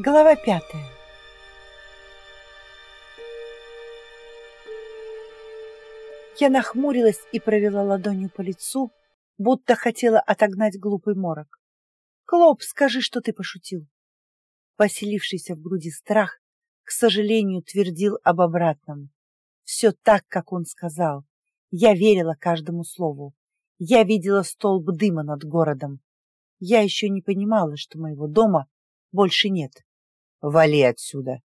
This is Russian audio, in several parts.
Глава пятая. Я нахмурилась и провела ладонью по лицу, будто хотела отогнать глупый морок. «Клоп, скажи, что ты пошутил!» Поселившийся в груди страх, к сожалению, твердил об обратном. Все так, как он сказал. Я верила каждому слову. Я видела столб дыма над городом. Я еще не понимала, что моего дома больше нет. Вали отсюда.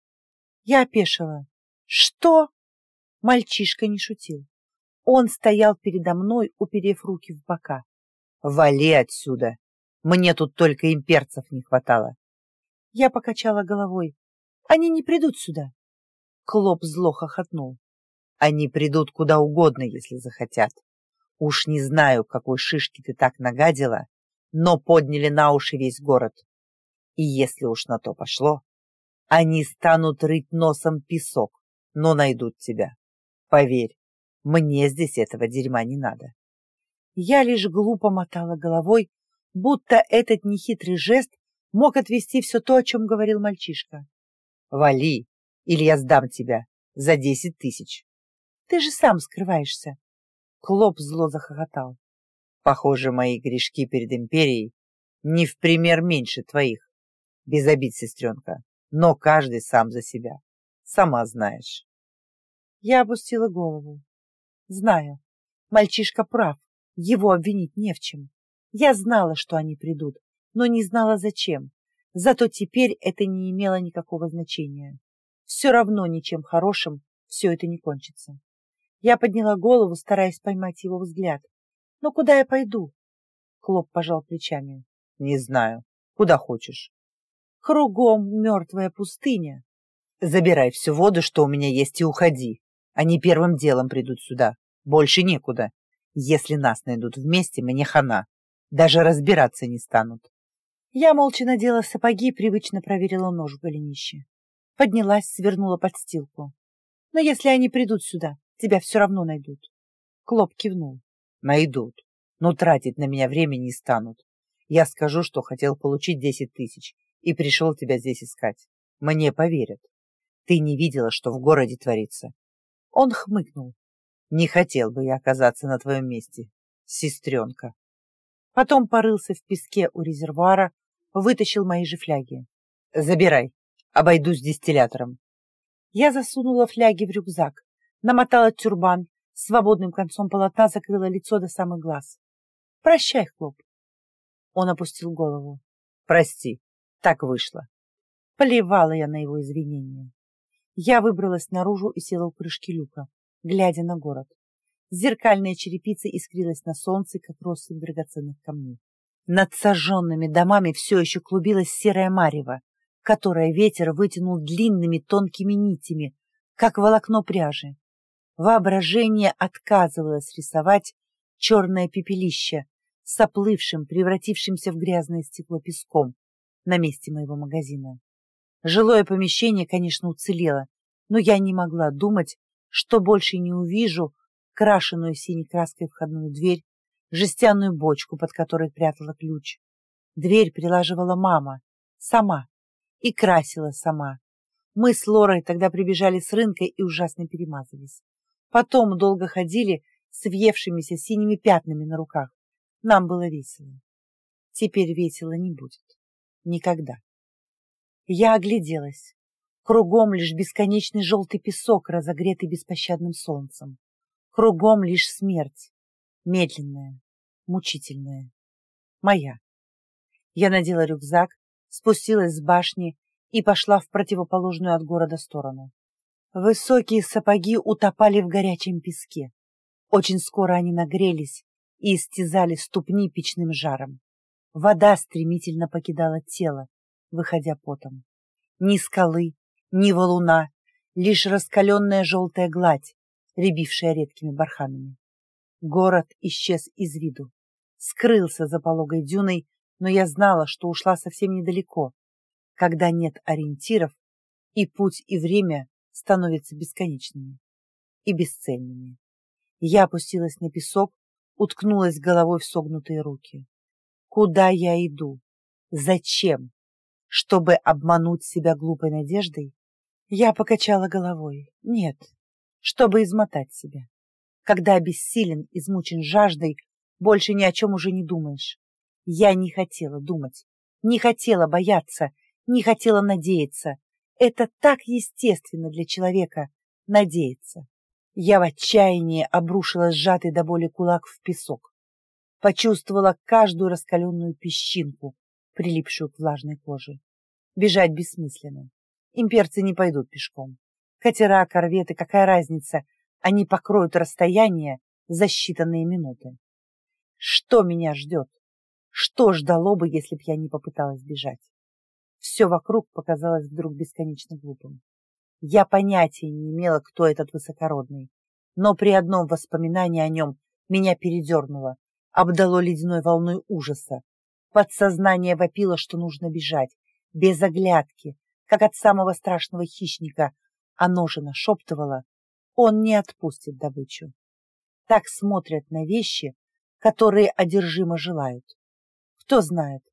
Я опешила. Что? Мальчишка не шутил. Он стоял передо мной, уперев руки в бока. Вали отсюда. Мне тут только имперцев не хватало. Я покачала головой. Они не придут сюда. Клоп зло хохотнул. Они придут куда угодно, если захотят. Уж не знаю, какой шишки ты так нагадила, но подняли на уши весь город. И если уж на то пошло, они станут рыть носом песок, но найдут тебя. Поверь, мне здесь этого дерьма не надо. Я лишь глупо мотала головой, будто этот нехитрый жест мог отвести все то, о чем говорил мальчишка. «Вали, или я сдам тебя за десять тысяч». «Ты же сам скрываешься». Клоп зло захохотал. «Похоже, мои грешки перед империей не в пример меньше твоих. Без обид, сестренка но каждый сам за себя. Сама знаешь. Я опустила голову. Знаю, мальчишка прав, его обвинить не в чем. Я знала, что они придут, но не знала зачем. Зато теперь это не имело никакого значения. Все равно ничем хорошим все это не кончится. Я подняла голову, стараясь поймать его взгляд. «Но куда я пойду?» Клоп пожал плечами. «Не знаю. Куда хочешь. Кругом мертвая пустыня. Забирай всю воду, что у меня есть, и уходи. Они первым делом придут сюда. Больше некуда. Если нас найдут вместе, мне хана. Даже разбираться не станут. Я молча надела сапоги, привычно проверила нож в голенище. Поднялась, свернула подстилку. Но если они придут сюда, тебя все равно найдут. Клоп кивнул. Найдут, но тратить на меня время не станут. Я скажу, что хотел получить десять тысяч, и пришел тебя здесь искать. Мне поверят. Ты не видела, что в городе творится. Он хмыкнул. Не хотел бы я оказаться на твоем месте, сестренка. Потом порылся в песке у резервуара, вытащил мои же фляги. Забирай, обойдусь дистиллятором. Я засунула фляги в рюкзак, намотала тюрбан, свободным концом полотна закрыла лицо до самых глаз. Прощай, Хлоп. Он опустил голову. Прости, так вышло. Плевала я на его извинения. Я выбралась наружу и села у крышки люка, глядя на город. Зеркальная черепица искрилась на солнце, как россыпь драгоценных камней. Над сожженными домами все еще клубилась серая марево, которое ветер вытянул длинными тонкими нитями, как волокно пряжи. Воображение отказывалось рисовать черное пепелище с оплывшим, превратившимся в грязное стекло песком, на месте моего магазина. Жилое помещение, конечно, уцелело, но я не могла думать, что больше не увижу крашеную синей краской входную дверь, жестяную бочку, под которой прятала ключ. Дверь прилаживала мама, сама, и красила сама. Мы с Лорой тогда прибежали с рынка и ужасно перемазались. Потом долго ходили с въевшимися синими пятнами на руках. Нам было весело. Теперь весело не будет. Никогда. Я огляделась. Кругом лишь бесконечный желтый песок, разогретый беспощадным солнцем. Кругом лишь смерть. Медленная, мучительная. Моя. Я надела рюкзак, спустилась с башни и пошла в противоположную от города сторону. Высокие сапоги утопали в горячем песке. Очень скоро они нагрелись и истязали ступни печным жаром. Вода стремительно покидала тело, выходя потом. Ни скалы, ни валуна, лишь раскаленная желтая гладь, рябившая редкими барханами. Город исчез из виду, скрылся за пологой дюной, но я знала, что ушла совсем недалеко, когда нет ориентиров, и путь и время становятся бесконечными и бесцельными. Я опустилась на песок, уткнулась головой в согнутые руки. Куда я иду? Зачем? чтобы обмануть себя глупой надеждой? Я покачала головой. Нет, чтобы измотать себя. Когда обессилен, измучен жаждой, больше ни о чем уже не думаешь. Я не хотела думать, не хотела бояться, не хотела надеяться. Это так естественно для человека — надеяться. Я в отчаянии обрушила сжатый до боли кулак в песок. Почувствовала каждую раскаленную песчинку, прилипшую к влажной коже. Бежать бессмысленно. Имперцы не пойдут пешком. Катера, корветы, какая разница? Они покроют расстояние за считанные минуты. Что меня ждет? Что ждало бы, если б я не попыталась бежать? Все вокруг показалось вдруг бесконечно глупым. Я понятия не имела, кто этот высокородный, но при одном воспоминании о нем меня передернуло, обдало ледяной волной ужаса. Подсознание вопило, что нужно бежать, без оглядки, как от самого страшного хищника, оно же нашептывало, он не отпустит добычу. Так смотрят на вещи, которые одержимо желают. Кто знает,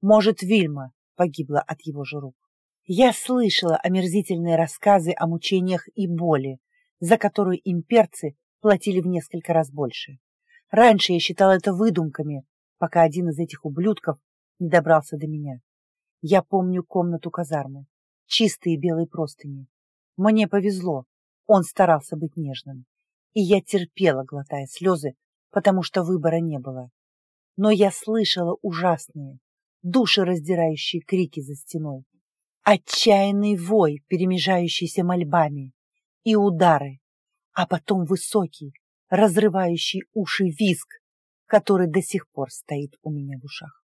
может, Вильма погибла от его же рук. Я слышала омерзительные рассказы о мучениях и боли, за которую имперцы платили в несколько раз больше. Раньше я считала это выдумками, пока один из этих ублюдков не добрался до меня. Я помню комнату казармы, чистые белые простыни. Мне повезло, он старался быть нежным. И я терпела, глотая слезы, потому что выбора не было. Но я слышала ужасные, душераздирающие крики за стеной, отчаянный вой, перемежающийся мольбами, и удары, а потом высокий, разрывающий уши визг, который до сих пор стоит у меня в ушах.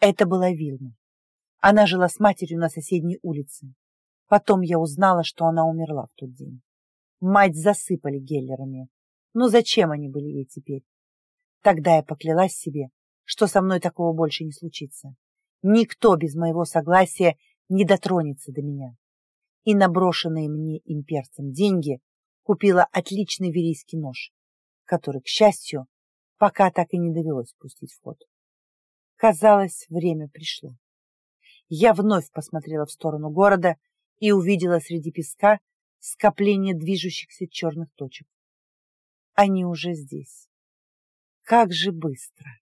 Это была Вильма. Она жила с матерью на соседней улице. Потом я узнала, что она умерла в тот день. Мать засыпали геллерами. Ну зачем они были ей теперь? Тогда я поклялась себе, что со мной такого больше не случится. Никто без моего согласия не дотронется до меня. И наброшенные мне имперцем деньги купила отличный верийский нож, который, к счастью, пока так и не довелось пустить в ход. Казалось, время пришло. Я вновь посмотрела в сторону города и увидела среди песка скопление движущихся черных точек. Они уже здесь. Как же быстро!